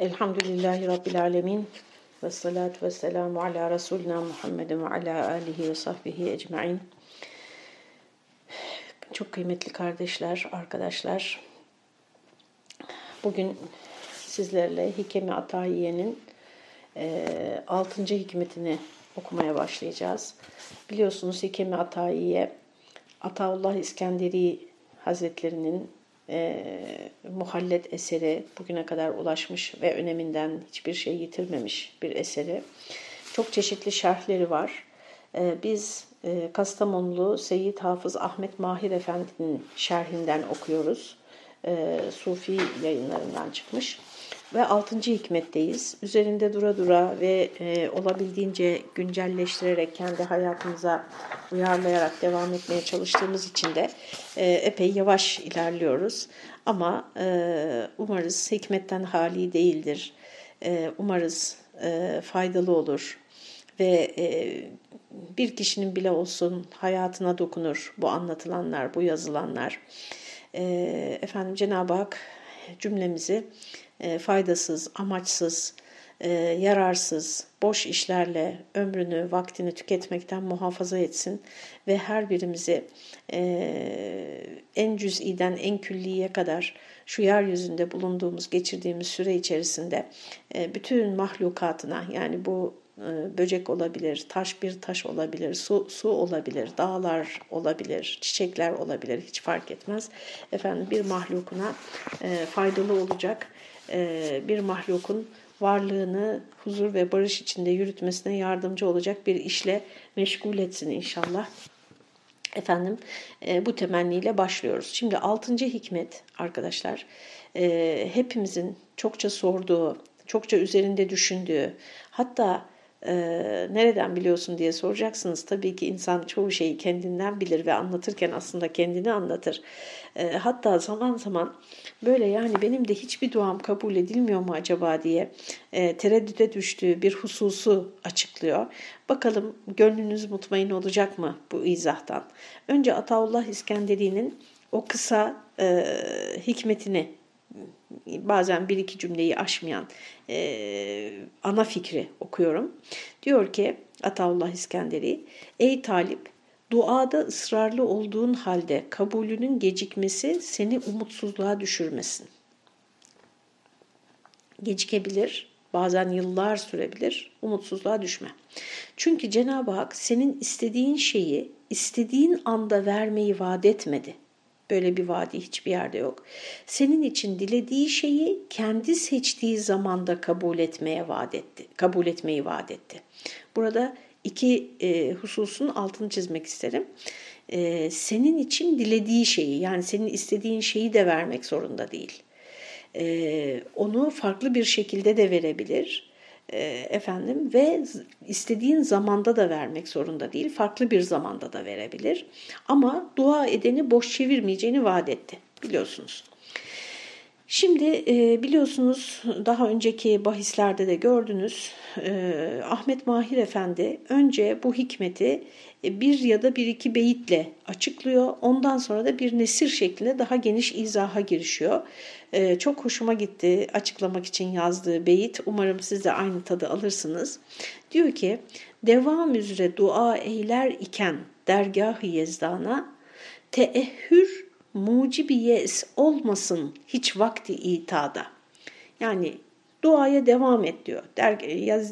Elhamdülillahi Rabbil Alemin ve salatu ve selamu ala Resulina Muhammedin ve ala alihi ve sahbihi ecmain. Çok kıymetli kardeşler, arkadaşlar. Bugün sizlerle Hikemi Atayiye'nin e, 6. hikmetini okumaya başlayacağız. Biliyorsunuz Hikemi Atayiye, Ataullah İskenderi Hazretlerinin e, muhallet eseri bugüne kadar ulaşmış ve öneminden hiçbir şey yitirmemiş bir eseri. Çok çeşitli şerhleri var. E, biz e, Kastamonlu Seyyid Hafız Ahmet Mahir Efendi'nin şerhinden okuyoruz. E, Sufi yayınlarından çıkmış. Ve 6. hikmetteyiz. Üzerinde dura dura ve e, olabildiğince güncelleştirerek kendi hayatımıza uyarlayarak devam etmeye çalıştığımız için de e, epey yavaş ilerliyoruz. Ama e, umarız hikmetten hali değildir. E, umarız e, faydalı olur ve e, bir kişinin bile olsun hayatına dokunur bu anlatılanlar, bu yazılanlar. E, efendim Cenab-ı Hak cümlemizi e, faydasız, amaçsız, e, yararsız, boş işlerle ömrünü, vaktini tüketmekten muhafaza etsin ve her birimizi e, en cüz'iden en külliye kadar şu yeryüzünde bulunduğumuz, geçirdiğimiz süre içerisinde bütün mahlukatına yani bu böcek olabilir, taş bir taş olabilir, su, su olabilir, dağlar olabilir, çiçekler olabilir hiç fark etmez. Efendim bir mahlukuna faydalı olacak bir mahlukun varlığını huzur ve barış içinde yürütmesine yardımcı olacak bir işle meşgul etsin inşallah. Efendim e, bu temenniyle başlıyoruz. Şimdi altıncı hikmet arkadaşlar e, hepimizin çokça sorduğu, çokça üzerinde düşündüğü hatta e, nereden biliyorsun diye soracaksınız. Tabii ki insan çoğu şeyi kendinden bilir ve anlatırken aslında kendini anlatır. E, hatta zaman zaman böyle yani benim de hiçbir duam kabul edilmiyor mu acaba diye e, tereddüte düştüğü bir hususu açıklıyor. Bakalım gönlünüz mutmain olacak mı bu izahtan? Önce Ataullah İskenderi'nin o kısa e, hikmetini bazen bir iki cümleyi aşmayan e, ana fikri okuyorum. Diyor ki Ataullah İskenderi, ey talip duada ısrarlı olduğun halde kabulünün gecikmesi seni umutsuzluğa düşürmesin. Gecikebilir, bazen yıllar sürebilir, umutsuzluğa düşme. Çünkü Cenab-ı Hak senin istediğin şeyi istediğin anda vermeyi vaat etmedi. Böyle bir vadi hiçbir yerde yok. Senin için dilediği şeyi kendi seçtiği zamanda kabul etmeye vaat etti. Kabul etmeyi vaat etti. Burada iki e, hususun altını çizmek isterim. E, senin için dilediği şeyi yani senin istediğin şeyi de vermek zorunda değil. E, onu farklı bir şekilde de verebilir efendim ve istediğin zamanda da vermek zorunda değil, farklı bir zamanda da verebilir. Ama dua edeni boş çevirmeyeceğini vaat etti biliyorsunuz. Şimdi e, biliyorsunuz daha önceki bahislerde de gördünüz e, Ahmet Mahir Efendi önce bu hikmeti bir ya da bir iki beyitle açıklıyor. Ondan sonra da bir nesir şeklinde daha geniş izaha girişiyor. Çok hoşuma gitti açıklamak için yazdığı beyit. Umarım siz de aynı tadı alırsınız. Diyor ki, devam üzere dua eyler iken dergah-ı yezdana, teehhür mucibi yes olmasın hiç vakti itada. Yani duaya devam et diyor. Der,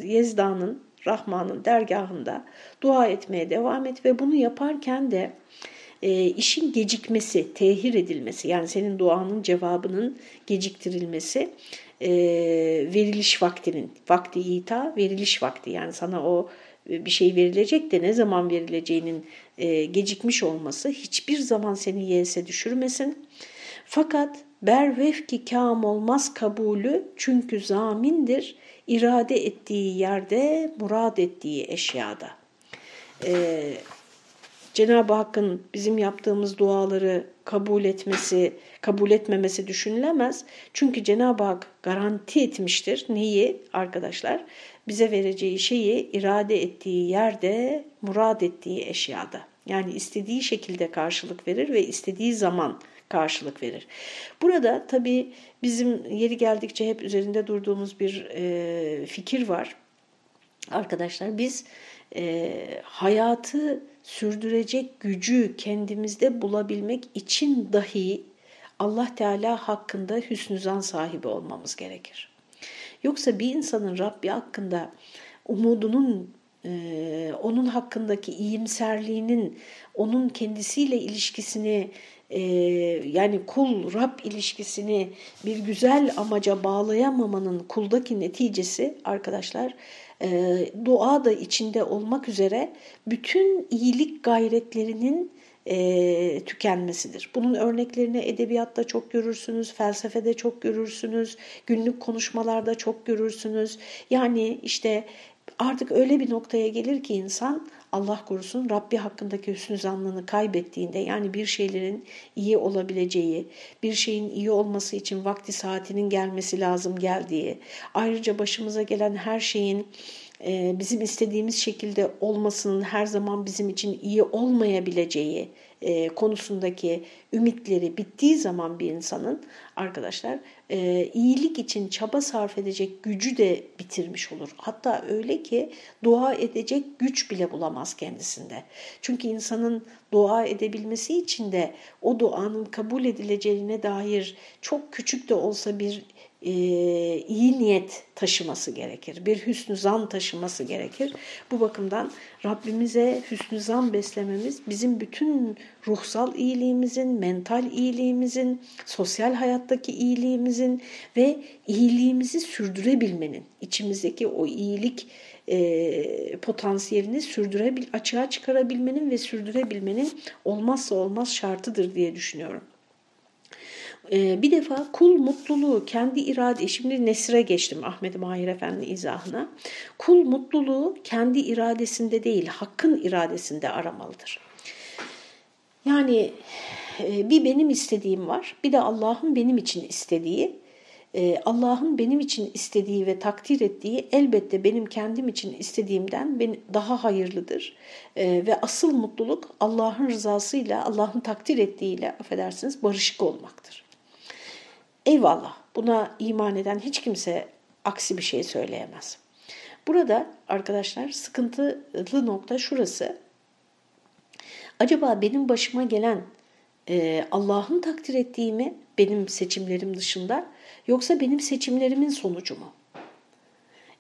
Yezda'nın, Rahman'ın dergahında dua etmeye devam et ve bunu yaparken de e, işin gecikmesi, tehir edilmesi yani senin duanın cevabının geciktirilmesi e, veriliş vaktinin, vakti ita veriliş vakti yani sana o e, bir şey verilecek de ne zaman verileceğinin e, gecikmiş olması hiçbir zaman seni yese düşürmesin. Fakat bervefki kam olmaz kabulü çünkü zamindir irade ettiği yerde murad ettiği eşyada. Ee, Cenab-ı Hakk'ın bizim yaptığımız duaları kabul etmesi, kabul etmemesi düşünülemez. Çünkü Cenab-ı Hak garanti etmiştir. Neyi arkadaşlar? Bize vereceği şeyi irade ettiği yerde, murad ettiği eşyada. Yani istediği şekilde karşılık verir ve istediği zaman karşılık verir. Burada tabii bizim yeri geldikçe hep üzerinde durduğumuz bir e, fikir var. Arkadaşlar biz e, hayatı sürdürecek gücü kendimizde bulabilmek için dahi Allah Teala hakkında hüsnü zan sahibi olmamız gerekir. Yoksa bir insanın Rabbi hakkında umudunun, e, onun hakkındaki iyimserliğinin, onun kendisiyle ilişkisini, e, yani kul Rab ilişkisini bir güzel amaca bağlayamamanın kuldaki neticesi arkadaşlar, e, dua da içinde olmak üzere bütün iyilik gayretlerinin e, tükenmesidir. Bunun örneklerini edebiyatta çok görürsünüz, felsefede çok görürsünüz, günlük konuşmalarda çok görürsünüz. Yani işte artık öyle bir noktaya gelir ki insan Allah korusun Rabbi hakkındaki hüsnü zannını kaybettiğinde yani bir şeylerin iyi olabileceği, bir şeyin iyi olması için vakti saatinin gelmesi lazım geldiği, ayrıca başımıza gelen her şeyin bizim istediğimiz şekilde olmasının her zaman bizim için iyi olmayabileceği e, konusundaki ümitleri bittiği zaman bir insanın arkadaşlar e, iyilik için çaba sarf edecek gücü de bitirmiş olur. Hatta öyle ki dua edecek güç bile bulamaz kendisinde. Çünkü insanın dua edebilmesi için de o duanın kabul edileceğine dair çok küçük de olsa bir e, iyi niyet taşıması gerekir. Bir hüsnü zan taşıması gerekir. Bu bakımdan Rabbimize hüsnü zan beslememiz bizim bütün ruhsal iyiliğimizin, mental iyiliğimizin, sosyal hayattaki iyiliğimizin ve iyiliğimizi sürdürebilmenin, içimizdeki o iyilik e, potansiyelini sürdürebil, açığa çıkarabilmenin ve sürdürebilmenin olmazsa olmaz şartıdır diye düşünüyorum. Ee, bir defa kul mutluluğu kendi irade, şimdi Nesir'e geçtim Ahmet Mahir Efendi izahına. Kul mutluluğu kendi iradesinde değil, hakkın iradesinde aramalıdır. Yani e, bir benim istediğim var, bir de Allah'ın benim için istediği. E, Allah'ın benim için istediği ve takdir ettiği elbette benim kendim için istediğimden daha hayırlıdır. E, ve asıl mutluluk Allah'ın rızasıyla, Allah'ın takdir ettiğiyle affedersiniz barışık olmaktır. Eyvallah buna iman eden hiç kimse aksi bir şey söyleyemez. Burada arkadaşlar sıkıntılı nokta şurası. Acaba benim başıma gelen e, Allah'ın takdir ettiği mi benim seçimlerim dışında yoksa benim seçimlerimin sonucu mu?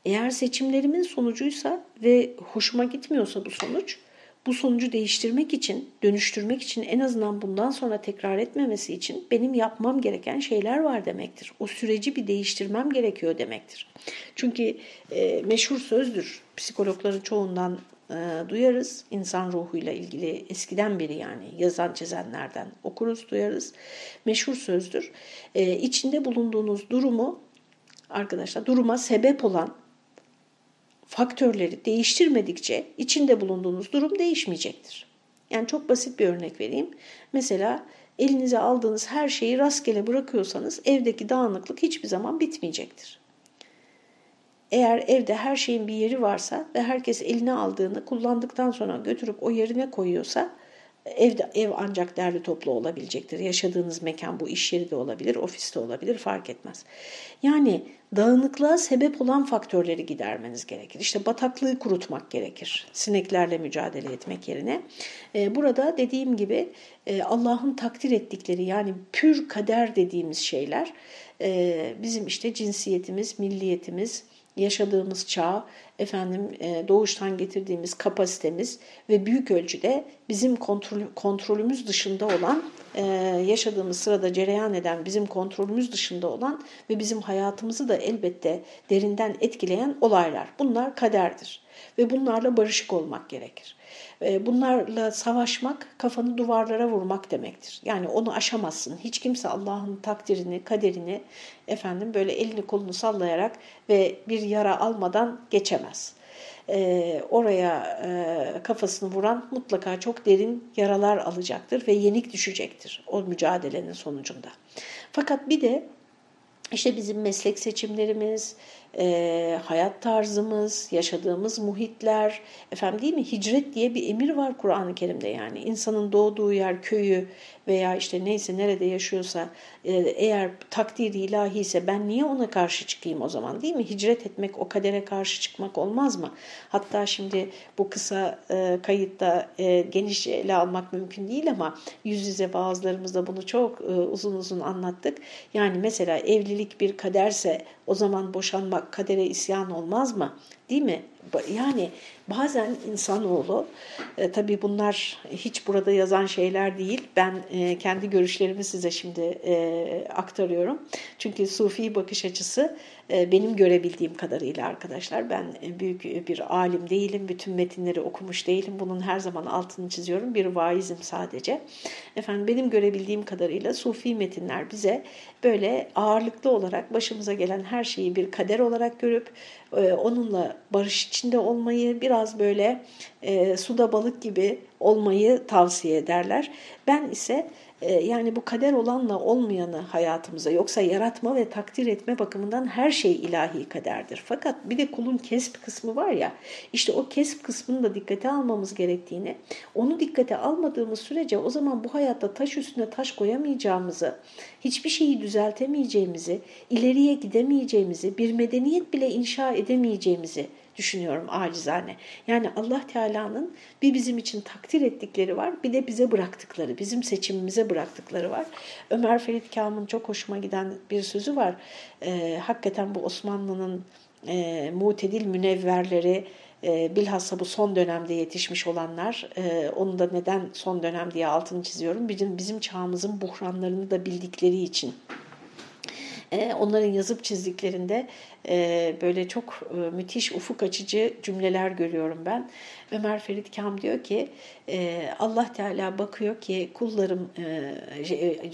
Eğer seçimlerimin sonucuysa ve hoşuma gitmiyorsa bu sonuç bu sonucu değiştirmek için, dönüştürmek için en azından bundan sonra tekrar etmemesi için benim yapmam gereken şeyler var demektir. O süreci bir değiştirmem gerekiyor demektir. Çünkü e, meşhur sözdür. Psikologların çoğundan e, duyarız. insan ruhuyla ilgili eskiden beri yani yazan çizenlerden okuruz, duyarız. Meşhur sözdür. E, içinde bulunduğunuz durumu arkadaşlar duruma sebep olan faktörleri değiştirmedikçe içinde bulunduğunuz durum değişmeyecektir. Yani çok basit bir örnek vereyim. Mesela elinize aldığınız her şeyi rastgele bırakıyorsanız evdeki dağınıklık hiçbir zaman bitmeyecektir. Eğer evde her şeyin bir yeri varsa ve herkes eline aldığını kullandıktan sonra götürüp o yerine koyuyorsa Evde, ev ancak derli toplu olabilecektir. Yaşadığınız mekan bu iş yeri de olabilir, ofiste olabilir fark etmez. Yani dağınıklığa sebep olan faktörleri gidermeniz gerekir. İşte bataklığı kurutmak gerekir sineklerle mücadele etmek yerine. Ee, burada dediğim gibi e, Allah'ın takdir ettikleri yani pür kader dediğimiz şeyler e, bizim işte cinsiyetimiz, milliyetimiz, yaşadığımız çağ, efendim e, doğuştan getirdiğimiz kapasitemiz ve büyük ölçüde bizim kontrol, kontrolümüz dışında olan, e, yaşadığımız sırada cereyan eden bizim kontrolümüz dışında olan ve bizim hayatımızı da elbette derinden etkileyen olaylar. Bunlar kaderdir ve bunlarla barışık olmak gerekir. E, bunlarla savaşmak kafanı duvarlara vurmak demektir. Yani onu aşamazsın. Hiç kimse Allah'ın takdirini, kaderini efendim böyle elini kolunu sallayarak ve bir yara almadan geçemez. Ee, oraya e, kafasını vuran mutlaka çok derin yaralar alacaktır ve yenik düşecektir o mücadelenin sonucunda. Fakat bir de işte bizim meslek seçimlerimiz, e, hayat tarzımız, yaşadığımız muhitler, efendim değil mi? Hicret diye bir emir var Kur'an-ı Kerim'de yani. insanın doğduğu yer, köyü veya işte neyse nerede yaşıyorsa e, eğer takdiri ilahi ise ben niye ona karşı çıkayım o zaman değil mi? Hicret etmek, o kadere karşı çıkmak olmaz mı? Hatta şimdi bu kısa e, kayıtta e, genişçe ele almak mümkün değil ama yüz yüze bazılarımızda bunu çok e, uzun uzun anlattık. Yani mesela evlilik bir kaderse o zaman boşanmak kadere isyan olmaz mı? Değil mi? Yani bazen insanoğlu, e, tabii bunlar hiç burada yazan şeyler değil. Ben e, kendi görüşlerimi size şimdi e, aktarıyorum. Çünkü sufi bakış açısı e, benim görebildiğim kadarıyla arkadaşlar. Ben e, büyük bir alim değilim, bütün metinleri okumuş değilim. Bunun her zaman altını çiziyorum. Bir vaizim sadece. Efendim benim görebildiğim kadarıyla sufi metinler bize böyle ağırlıklı olarak başımıza gelen her şeyi bir kader olarak görüp e, onunla barış içinde olmayı, biraz böyle e, suda balık gibi olmayı tavsiye ederler. Ben ise yani bu kader olanla olmayanı hayatımıza yoksa yaratma ve takdir etme bakımından her şey ilahi kaderdir. Fakat bir de kulun kesp kısmı var ya işte o kesp kısmını da dikkate almamız gerektiğini onu dikkate almadığımız sürece o zaman bu hayatta taş üstüne taş koyamayacağımızı hiçbir şeyi düzeltemeyeceğimizi ileriye gidemeyeceğimizi bir medeniyet bile inşa edemeyeceğimizi düşünüyorum acizane. Yani Allah Teala'nın bir bizim için takdir ettikleri var bir de bize bıraktıkları, bizim seçimimize bıraktıkları var. Ömer Ferit Kam'ın çok hoşuma giden bir sözü var. E, hakikaten bu Osmanlı'nın e, mutedil münevverleri, e, bilhassa bu son dönemde yetişmiş olanlar, e, onu da neden son dönem diye altını çiziyorum. Bizim, bizim çağımızın buhranlarını da bildikleri için e, onların yazıp çizdiklerinde e, böyle çok e, müthiş ufuk açıcı cümleler görüyorum ben. Ömer Ferit Kam diyor ki Allah Teala bakıyor ki kullarım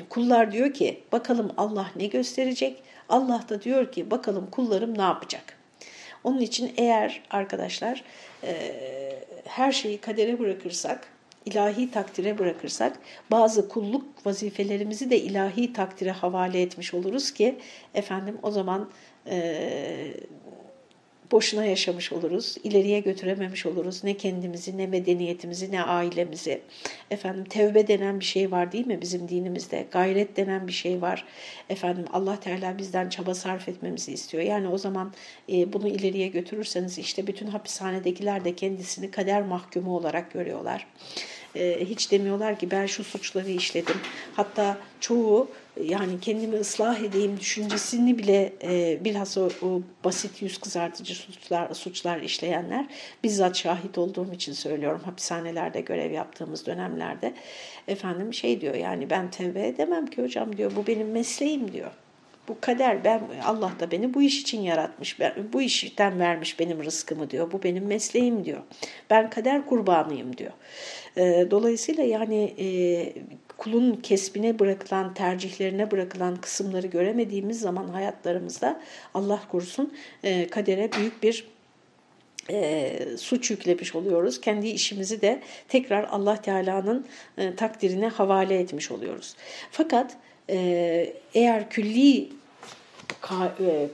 kullar diyor ki bakalım Allah ne gösterecek? Allah da diyor ki bakalım kullarım ne yapacak? Onun için eğer arkadaşlar her şeyi kadere bırakırsak ilahi takdire bırakırsak bazı kulluk vazifelerimizi de ilahi takdire havale etmiş oluruz ki efendim o zaman e, boşuna yaşamış oluruz, ileriye götürememiş oluruz ne kendimizi, ne medeniyetimizi, ne ailemizi. Efendim tevbe denen bir şey var değil mi bizim dinimizde? Gayret denen bir şey var. Efendim Allah Teala bizden çaba sarf etmemizi istiyor. Yani o zaman e, bunu ileriye götürürseniz işte bütün hapishanedekiler de kendisini kader mahkumu olarak görüyorlar. E, hiç demiyorlar ki ben şu suçları işledim. Hatta çoğu yani kendimi ıslah edeyim düşüncesini bile e, bilhassa o, o basit yüz kızartıcı suçlar, suçlar işleyenler bizzat şahit olduğum için söylüyorum hapishanelerde görev yaptığımız dönemlerde efendim şey diyor yani ben tevbe edemem ki hocam diyor bu benim mesleğim diyor. Bu kader ben Allah da beni bu iş için yaratmış. Ben, bu işten vermiş benim rızkımı diyor. Bu benim mesleğim diyor. Ben kader kurbanıyım diyor. E, dolayısıyla yani e, kulun kesbine bırakılan, tercihlerine bırakılan kısımları göremediğimiz zaman hayatlarımızda Allah korusun e, kadere büyük bir e, suç yüklemiş oluyoruz. Kendi işimizi de tekrar Allah Teala'nın e, takdirine havale etmiş oluyoruz. Fakat e, eğer külli e,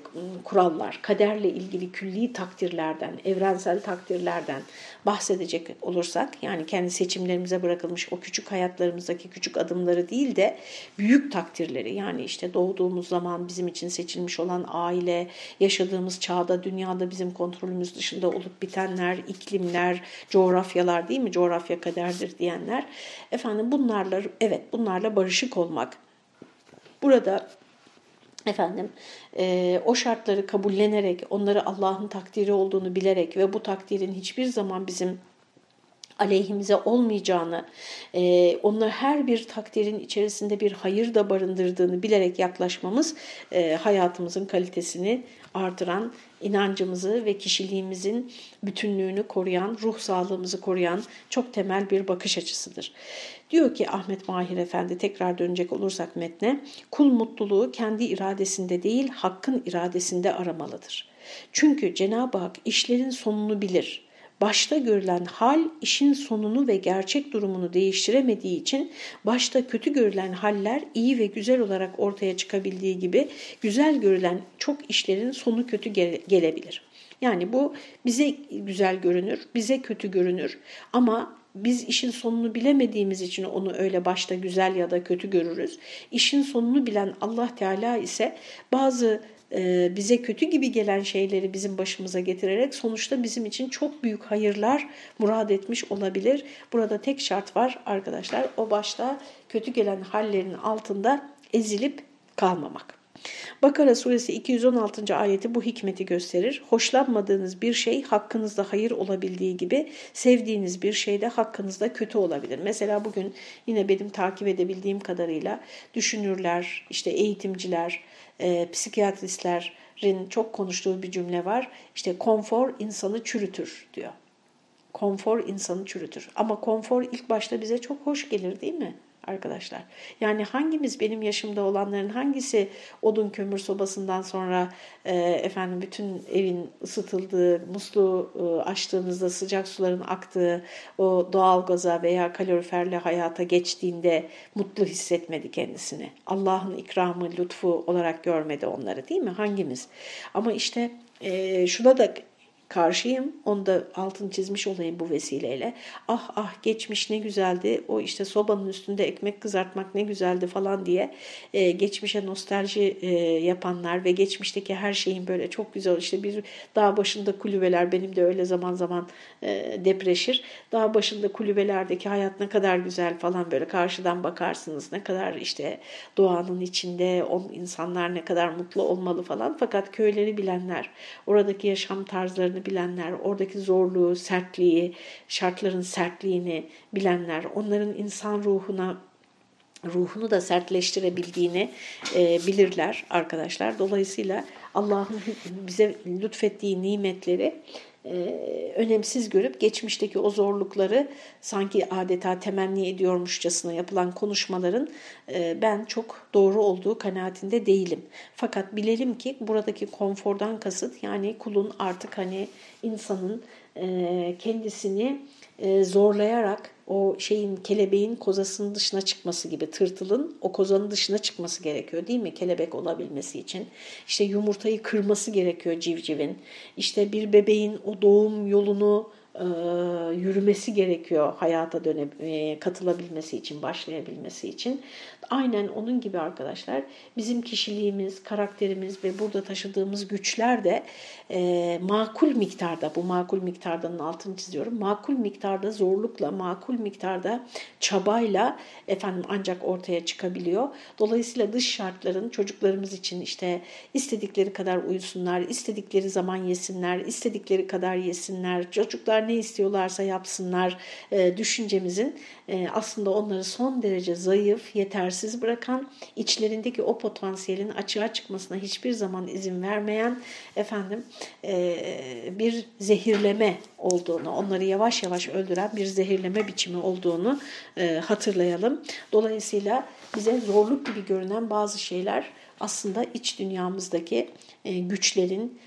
kurallar, kaderle ilgili külli takdirlerden, evrensel takdirlerden bahsedecek olursak, yani kendi seçimlerimize bırakılmış o küçük hayatlarımızdaki küçük adımları değil de büyük takdirleri, yani işte doğduğumuz zaman bizim için seçilmiş olan aile, yaşadığımız çağda, dünyada bizim kontrolümüz dışında olup bitenler, iklimler, coğrafyalar değil mi? Coğrafya kaderdir diyenler. Efendim bunlarla, evet bunlarla barışık olmak. Burada efendim e, o şartları kabullenerek onları Allah'ın takdiri olduğunu bilerek ve bu takdirin hiçbir zaman bizim aleyhimize olmayacağını, e, onlar her bir takdirin içerisinde bir hayır da barındırdığını bilerek yaklaşmamız e, hayatımızın kalitesini artıran, inancımızı ve kişiliğimizin bütünlüğünü koruyan, ruh sağlığımızı koruyan çok temel bir bakış açısıdır. Diyor ki Ahmet Mahir Efendi tekrar dönecek olursak metne, kul mutluluğu kendi iradesinde değil hakkın iradesinde aramalıdır. Çünkü Cenab-ı Hak işlerin sonunu bilir. Başta görülen hal işin sonunu ve gerçek durumunu değiştiremediği için başta kötü görülen haller iyi ve güzel olarak ortaya çıkabildiği gibi güzel görülen çok işlerin sonu kötü gele gelebilir. Yani bu bize güzel görünür, bize kötü görünür ama biz işin sonunu bilemediğimiz için onu öyle başta güzel ya da kötü görürüz. İşin sonunu bilen Allah Teala ise bazı bize kötü gibi gelen şeyleri bizim başımıza getirerek sonuçta bizim için çok büyük hayırlar murad etmiş olabilir. Burada tek şart var arkadaşlar o başta kötü gelen hallerin altında ezilip kalmamak. Bakara suresi 216. ayeti bu hikmeti gösterir. Hoşlanmadığınız bir şey hakkınızda hayır olabildiği gibi sevdiğiniz bir şey de hakkınızda kötü olabilir. Mesela bugün yine benim takip edebildiğim kadarıyla düşünürler, işte eğitimciler, e, psikiyatristlerin çok konuştuğu bir cümle var. İşte konfor insanı çürütür diyor. Konfor insanı çürütür. Ama konfor ilk başta bize çok hoş gelir değil mi? Arkadaşlar. Yani hangimiz benim yaşımda olanların hangisi odun kömür sobasından sonra e, efendim bütün evin ısıtıldığı, musluğu e, açtığınızda sıcak suların aktığı o doğal gaza veya kaloriferli hayata geçtiğinde mutlu hissetmedi kendisini. Allah'ın ikramı, lütfu olarak görmedi onları değil mi? Hangimiz? Ama işte e, şuna da karşıyım. Onu da altını çizmiş olayım bu vesileyle. Ah ah geçmiş ne güzeldi. O işte sobanın üstünde ekmek kızartmak ne güzeldi falan diye e, geçmişe nostalji e, yapanlar ve geçmişteki her şeyin böyle çok güzel işte bir dağ başında kulübeler benim de öyle zaman zaman e, depreşir. Dağ başında kulübelerdeki hayat ne kadar güzel falan böyle karşıdan bakarsınız. Ne kadar işte doğanın içinde o insanlar ne kadar mutlu olmalı falan. Fakat köyleri bilenler, oradaki yaşam tarzlarını şartlarını bilenler, oradaki zorluğu, sertliği, şartların sertliğini bilenler, onların insan ruhuna ruhunu da sertleştirebildiğini e, bilirler arkadaşlar. Dolayısıyla Allah'ın bize lütfettiği nimetleri önemsiz görüp geçmişteki o zorlukları sanki adeta temenni ediyormuşçasına yapılan konuşmaların e, ben çok doğru olduğu kanaatinde değilim. Fakat bilelim ki buradaki konfordan kasıt yani kulun artık hani insanın e, kendisini e, zorlayarak o şeyin kelebeğin kozasının dışına çıkması gibi tırtılın o kozanın dışına çıkması gerekiyor değil mi kelebek olabilmesi için. İşte yumurtayı kırması gerekiyor civcivin. İşte bir bebeğin o doğum yolunu e, yürümesi gerekiyor hayata döne, katılabilmesi için, başlayabilmesi için. Aynen onun gibi arkadaşlar bizim kişiliğimiz, karakterimiz ve burada taşıdığımız güçler de e, makul miktarda, bu makul miktardanın altını çiziyorum, makul miktarda zorlukla, makul miktarda çabayla efendim ancak ortaya çıkabiliyor. Dolayısıyla dış şartların çocuklarımız için işte istedikleri kadar uyusunlar, istedikleri zaman yesinler, istedikleri kadar yesinler, çocuklar ne istiyorlarsa yapsınlar e, düşüncemizin e, aslında onları son derece zayıf, yetersiz bırakan, içlerindeki o potansiyelin açığa çıkmasına hiçbir zaman izin vermeyen efendim e, bir zehirleme olduğunu, onları yavaş yavaş öldüren bir zehirleme biçimi olduğunu e, hatırlayalım. Dolayısıyla bize zorluk gibi görünen bazı şeyler aslında iç dünyamızdaki e, güçlerin,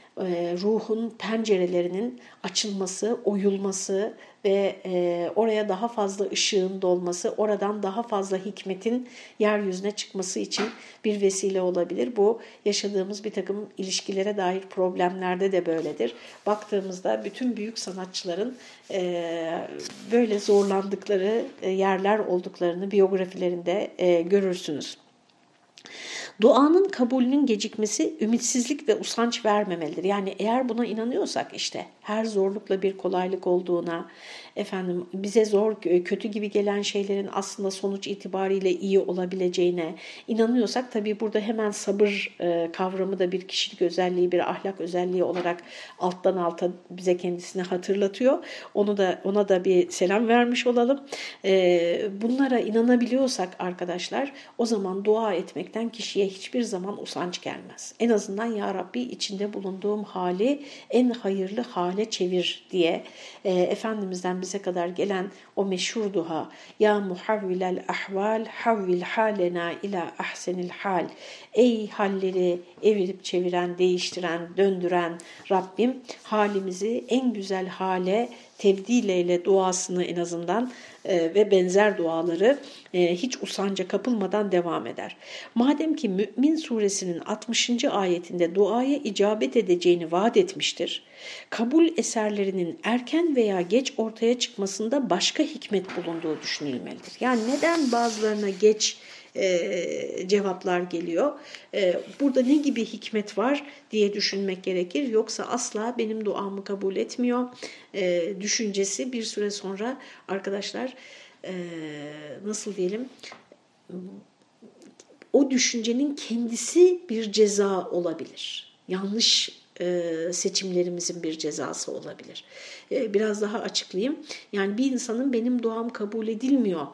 ruhun pencerelerinin açılması, oyulması ve e, oraya daha fazla ışığın dolması, oradan daha fazla hikmetin yeryüzüne çıkması için bir vesile olabilir. Bu yaşadığımız bir takım ilişkilere dair problemlerde de böyledir. Baktığımızda bütün büyük sanatçıların e, böyle zorlandıkları yerler olduklarını biyografilerinde görürsünüz. Duanın kabulünün gecikmesi ümitsizlik ve usanç vermemelidir. Yani eğer buna inanıyorsak işte her zorlukla bir kolaylık olduğuna, efendim bize zor, kötü gibi gelen şeylerin aslında sonuç itibariyle iyi olabileceğine inanıyorsak tabii burada hemen sabır e, kavramı da bir kişilik özelliği, bir ahlak özelliği olarak alttan alta bize kendisini hatırlatıyor. Onu da ona da bir selam vermiş olalım. E, bunlara inanabiliyorsak arkadaşlar o zaman dua etmekten kişiye hiçbir zaman usanç gelmez. En azından ya Rabbi içinde bulunduğum hali en hayırlı hale çevir diye e, Efendimiz'den bize kadar gelen o meşhur duha Ya muhavvilel ahval havvil halena ila ahsenil hal. Ey halleri evirip çeviren, değiştiren, döndüren Rabbim halimizi en güzel hale tebdileyle duasını en azından e, ve benzer duaları e, hiç usanca kapılmadan devam eder. Madem ki Mü'min suresinin 60. ayetinde duaya icabet edeceğini vaat etmiştir, kabul eserlerinin erken veya geç ortaya çıkmasında başka hikmet bulunduğu düşünülmelidir. Yani neden bazılarına geç e, cevaplar geliyor. E, burada ne gibi hikmet var diye düşünmek gerekir. Yoksa asla benim duamı kabul etmiyor e, düşüncesi bir süre sonra arkadaşlar e, nasıl diyelim o düşüncenin kendisi bir ceza olabilir. Yanlış e, seçimlerimizin bir cezası olabilir. E, biraz daha açıklayayım. Yani bir insanın benim duam kabul edilmiyor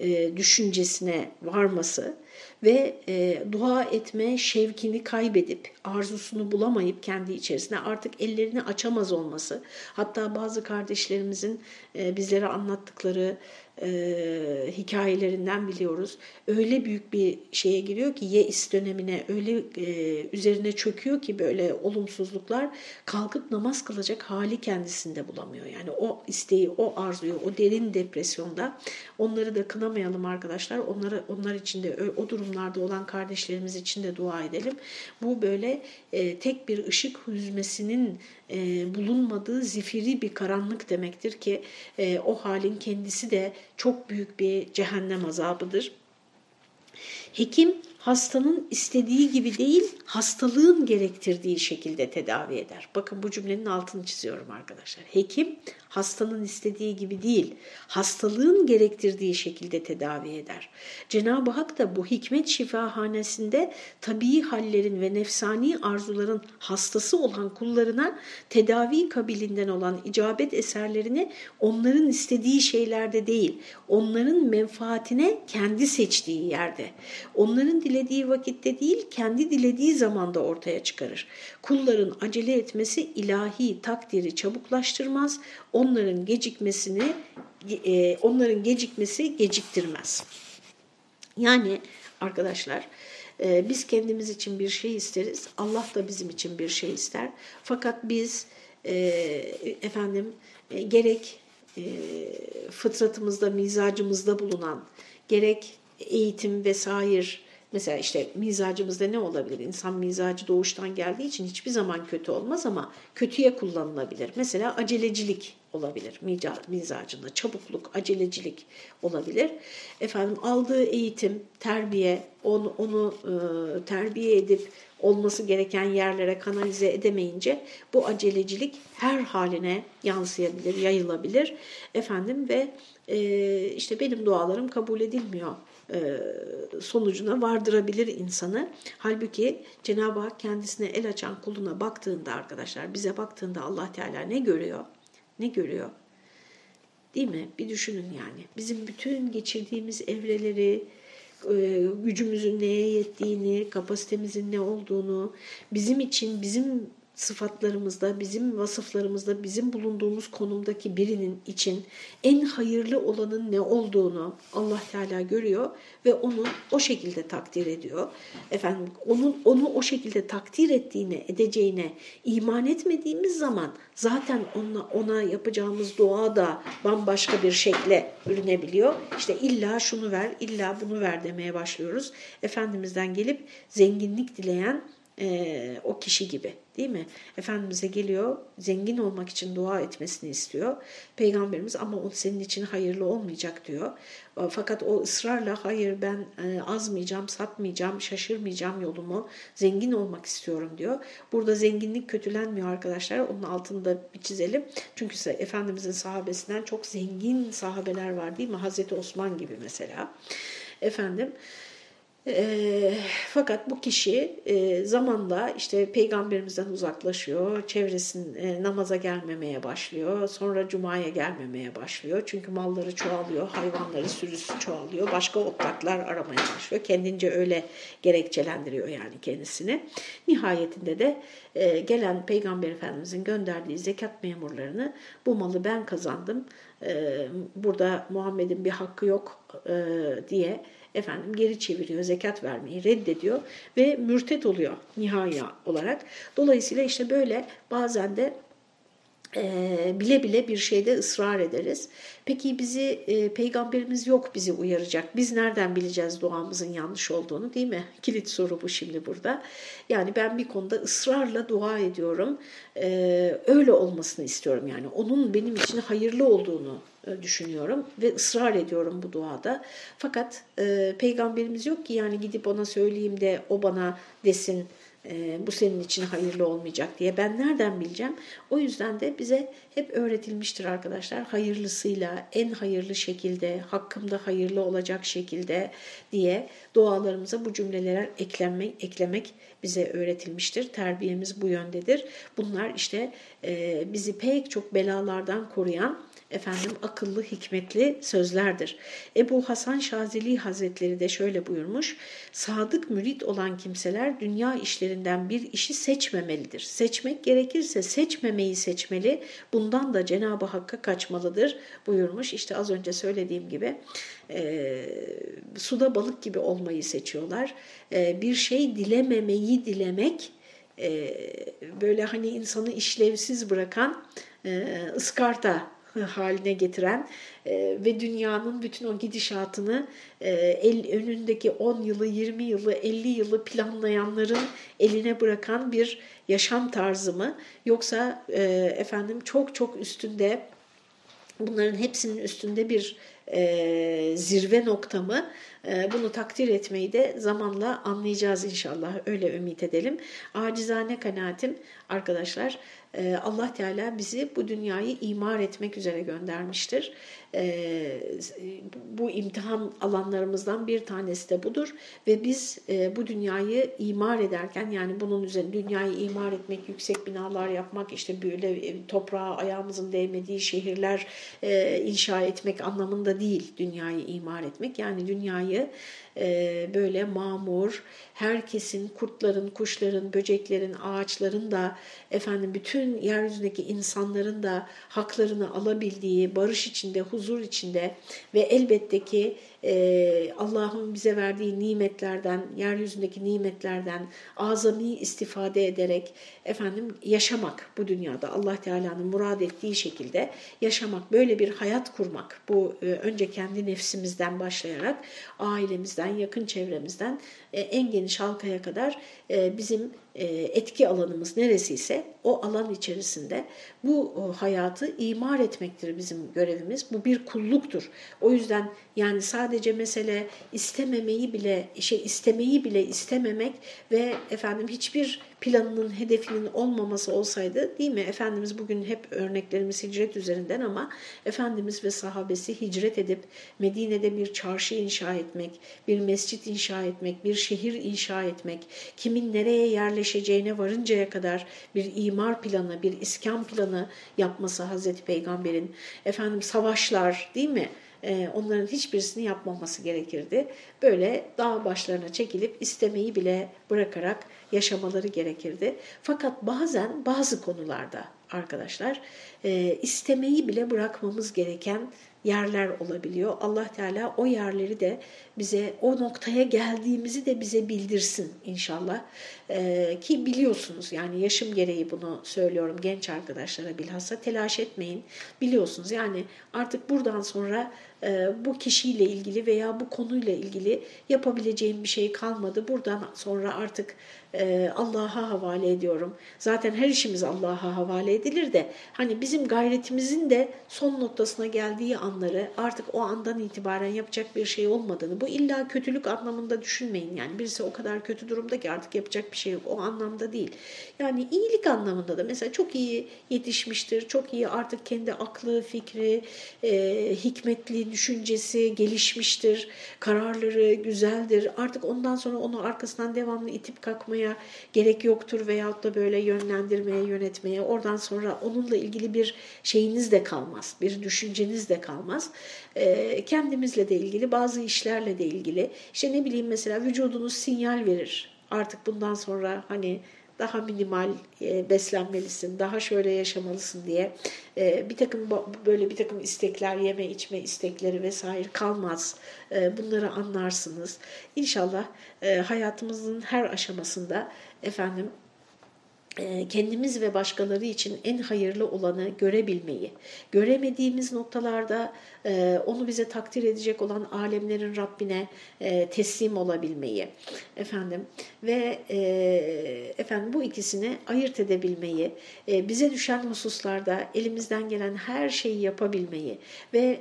e, düşüncesine varması ve e, dua etme şevkini kaybedip arzusunu bulamayıp kendi içerisinde artık ellerini açamaz olması hatta bazı kardeşlerimizin e, bizlere anlattıkları e, hikayelerinden biliyoruz. Öyle büyük bir şeye giriyor ki yeis dönemine öyle e, üzerine çöküyor ki böyle olumsuzluklar kalkıp namaz kılacak hali kendisinde bulamıyor. Yani o isteği, o arzuyu, o derin depresyonda onları da kınamayalım arkadaşlar. Onları onlar için de o durumlarda olan kardeşlerimiz için de dua edelim. Bu böyle e, tek bir ışık hüzmesinin e, bulunmadığı zifiri bir karanlık demektir ki e, o halin kendisi de çok büyük bir cehennem azabıdır. Hekim hastanın istediği gibi değil, hastalığın gerektirdiği şekilde tedavi eder. Bakın bu cümlenin altını çiziyorum arkadaşlar. Hekim hastanın istediği gibi değil, hastalığın gerektirdiği şekilde tedavi eder. Cenab-ı Hak da bu hikmet şifahanesinde tabii hallerin ve nefsani arzuların hastası olan kullarına tedavi kabilinden olan icabet eserlerini onların istediği şeylerde değil, onların menfaatine kendi seçtiği yerde, onların dilediği vakitte değil, kendi dilediği zamanda ortaya çıkarır. Kulların acele etmesi ilahi takdiri çabuklaştırmaz, onların gecikmesini e, onların gecikmesi geciktirmez. Yani arkadaşlar e, biz kendimiz için bir şey isteriz. Allah da bizim için bir şey ister. Fakat biz e, efendim gerek fıtratımızda, mizacımızda bulunan gerek eğitim vesaire Mesela işte mizacımızda ne olabilir? İnsan mizacı doğuştan geldiği için hiçbir zaman kötü olmaz ama kötüye kullanılabilir. Mesela acelecilik olabilir mizacında. Çabukluk, acelecilik olabilir. Efendim aldığı eğitim, terbiye, onu, onu e, terbiye edip olması gereken yerlere kanalize edemeyince bu acelecilik her haline yansıyabilir, yayılabilir. Efendim ve e, işte benim dualarım kabul edilmiyor sonucuna vardırabilir insanı. Halbuki Cenab-ı Hak kendisine el açan kuluna baktığında arkadaşlar bize baktığında Allah Teala ne görüyor? Ne görüyor? Değil mi? Bir düşünün yani. Bizim bütün geçirdiğimiz evreleri, e, gücümüzün neye yettiğini, kapasitemizin ne olduğunu, bizim için, bizim sıfatlarımızda, bizim vasıflarımızda, bizim bulunduğumuz konumdaki birinin için en hayırlı olanın ne olduğunu Allah Teala görüyor ve onu o şekilde takdir ediyor. Efendim onun onu o şekilde takdir ettiğine, edeceğine iman etmediğimiz zaman zaten ona, ona yapacağımız dua da bambaşka bir şekle bürünebiliyor. İşte illa şunu ver, illa bunu ver demeye başlıyoruz. Efendimizden gelip zenginlik dileyen e, o kişi gibi değil mi? Efendimiz'e geliyor zengin olmak için dua etmesini istiyor. Peygamberimiz ama o senin için hayırlı olmayacak diyor. Fakat o ısrarla hayır ben e, azmayacağım, satmayacağım, şaşırmayacağım yolumu, zengin olmak istiyorum diyor. Burada zenginlik kötülenmiyor arkadaşlar. Onun altını da bir çizelim. Çünkü Efendimiz'in sahabesinden çok zengin sahabeler var değil mi? Hazreti Osman gibi mesela. Efendim e, fakat bu kişi e, zamanla işte peygamberimizden uzaklaşıyor, çevresin e, namaza gelmemeye başlıyor, sonra cumaya gelmemeye başlıyor. Çünkü malları çoğalıyor, hayvanları sürüsü çoğalıyor, başka otlaklar aramaya başlıyor. Kendince öyle gerekçelendiriyor yani kendisini. Nihayetinde de e, gelen peygamber efendimizin gönderdiği zekat memurlarını bu malı ben kazandım, e, burada Muhammed'in bir hakkı yok e, diye efendim geri çeviriyor, zekat vermeyi reddediyor ve mürtet oluyor nihaya olarak. Dolayısıyla işte böyle bazen de e, bile bile bir şeyde ısrar ederiz. Peki bizi e, peygamberimiz yok bizi uyaracak. Biz nereden bileceğiz duamızın yanlış olduğunu değil mi? Kilit soru bu şimdi burada. Yani ben bir konuda ısrarla dua ediyorum. E, öyle olmasını istiyorum yani. Onun benim için hayırlı olduğunu e, düşünüyorum ve ısrar ediyorum bu duada. Fakat e, peygamberimiz yok ki yani gidip ona söyleyeyim de o bana desin e, bu senin için hayırlı olmayacak diye ben nereden bileceğim? O yüzden de bize hep öğretilmiştir arkadaşlar. Hayırlısıyla, en hayırlı şekilde, hakkımda hayırlı olacak şekilde diye dualarımıza bu cümleler eklenmek, eklemek bize öğretilmiştir. Terbiyemiz bu yöndedir. Bunlar işte e, bizi pek çok belalardan koruyan efendim akıllı, hikmetli sözlerdir. Ebu Hasan Şazeli Hazretleri de şöyle buyurmuş. Sadık mürit olan kimseler dünya işlerinden bir işi seçmemelidir. Seçmek gerekirse seçmemeyi seçmeli. Bundan da Cenab-ı Hakk'a kaçmalıdır buyurmuş. İşte az önce söylediğim gibi e, suda balık gibi olmayı seçiyorlar. E, bir şey dilememeyi dilemek e, böyle hani insanı işlevsiz bırakan e, ıskarta haline getiren e, ve dünyanın bütün o gidişatını e, önündeki 10 yılı, 20 yılı, 50 yılı planlayanların eline bırakan bir yaşam tarzı mı? Yoksa e, efendim çok çok üstünde bunların hepsinin üstünde bir e, zirve noktamı e, bunu takdir etmeyi de zamanla anlayacağız inşallah öyle ümit edelim. Acizane kanaatim arkadaşlar Allah Teala bizi bu dünyayı imar etmek üzere göndermiştir. E, bu imtihan alanlarımızdan bir tanesi de budur ve biz e, bu dünyayı imar ederken yani bunun üzerine dünyayı imar etmek, yüksek binalar yapmak, işte böyle toprağa ayağımızın değmediği şehirler e, inşa etmek anlamında değil dünyayı imar etmek. Yani dünyayı e, böyle mamur, herkesin, kurtların, kuşların, böceklerin, ağaçların da efendim bütün yeryüzündeki insanların da haklarını alabildiği, barış içinde, huzur içinde ve elbette ki e, Allah'ın bize verdiği nimetlerden, yeryüzündeki nimetlerden azami istifade ederek efendim yaşamak bu dünyada Allah Teala'nın murad ettiği şekilde yaşamak, böyle bir hayat kurmak. Bu e, önce kendi nefsimizden başlayarak ailemizden, yakın çevremizden e, en geniş halkaya kadar e, bizim e, etki alanımız neresiyse o alan içerisinde bu hayatı imar etmektir bizim görevimiz. Bu bir kulluktur. O yüzden yani sadece mesele istememeyi bile şey istemeyi bile istememek ve efendim hiçbir planının, hedefinin olmaması olsaydı değil mi? Efendimiz bugün hep örneklerimiz hicret üzerinden ama Efendimiz ve sahabesi hicret edip Medine'de bir çarşı inşa etmek, bir mescit inşa etmek, bir şehir inşa etmek, kimin nereye yerleşeceğine varıncaya kadar bir imar planı, bir iskan planı yapması Hazreti Peygamber'in. Efendim savaşlar değil mi? Ee, onların hiçbirisini yapmaması gerekirdi. Böyle dağ başlarına çekilip istemeyi bile bırakarak yaşamaları gerekirdi. Fakat bazen bazı konularda arkadaşlar e, istemeyi bile bırakmamız gereken yerler olabiliyor. Allah Teala o yerleri de bize o noktaya geldiğimizi de bize bildirsin inşallah. Ee, ki biliyorsunuz yani yaşım gereği bunu söylüyorum genç arkadaşlara bilhassa telaş etmeyin. Biliyorsunuz yani artık buradan sonra e, bu kişiyle ilgili veya bu konuyla ilgili yapabileceğim bir şey kalmadı. Buradan sonra artık e, Allah'a havale ediyorum. Zaten her işimiz Allah'a havale edilir de hani bizim gayretimizin de son noktasına geldiği anları artık o andan itibaren yapacak bir şey olmadığını bu illa kötülük anlamında düşünmeyin yani birisi o kadar kötü durumda ki artık yapacak bir şey yok o anlamda değil. Yani iyilik anlamında da mesela çok iyi yetişmiştir, çok iyi artık kendi aklı, fikri, e, hikmetli düşüncesi gelişmiştir, kararları güzeldir. Artık ondan sonra onu arkasından devamlı itip kalkmaya gerek yoktur veyahut da böyle yönlendirmeye, yönetmeye. Oradan sonra onunla ilgili bir şeyiniz de kalmaz, bir düşünceniz de kalmaz. E, kendimizle de ilgili, bazı işlerle de ilgili. İşte ne bileyim mesela vücudunuz sinyal verir. Artık bundan sonra hani daha minimal e, beslenmelisin, daha şöyle yaşamalısın diye e, bir takım böyle bir takım istekler, yeme içme istekleri vesaire kalmaz. E, bunları anlarsınız. İnşallah hayatımızın her aşamasında efendim kendimiz ve başkaları için en hayırlı olanı görebilmeyi, göremediğimiz noktalarda e, onu bize takdir edecek olan alemlerin Rabbine e, teslim olabilmeyi efendim ve efendim bu ikisini ayırt edebilmeyi, bize düşen hususlarda elimizden gelen her şeyi yapabilmeyi ve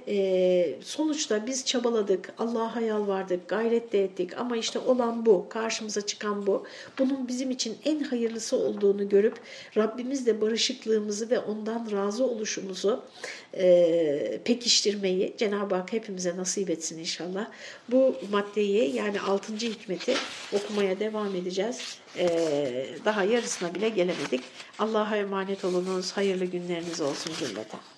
sonuçta biz çabaladık, Allah'a yalvardık, gayret de ettik ama işte olan bu, karşımıza çıkan bu. Bunun bizim için en hayırlısı görüp Rabbimizle barışıklığımızı ve ondan razı oluşumuzu e, pekiştirmeyi Cenab-ı Hak hepimize nasip etsin inşallah. Bu maddeyi yani 6. hikmeti okumaya devam edeceğiz. E, daha yarısına bile gelemedik. Allah'a emanet olunuz. Hayırlı günleriniz olsun cümleten.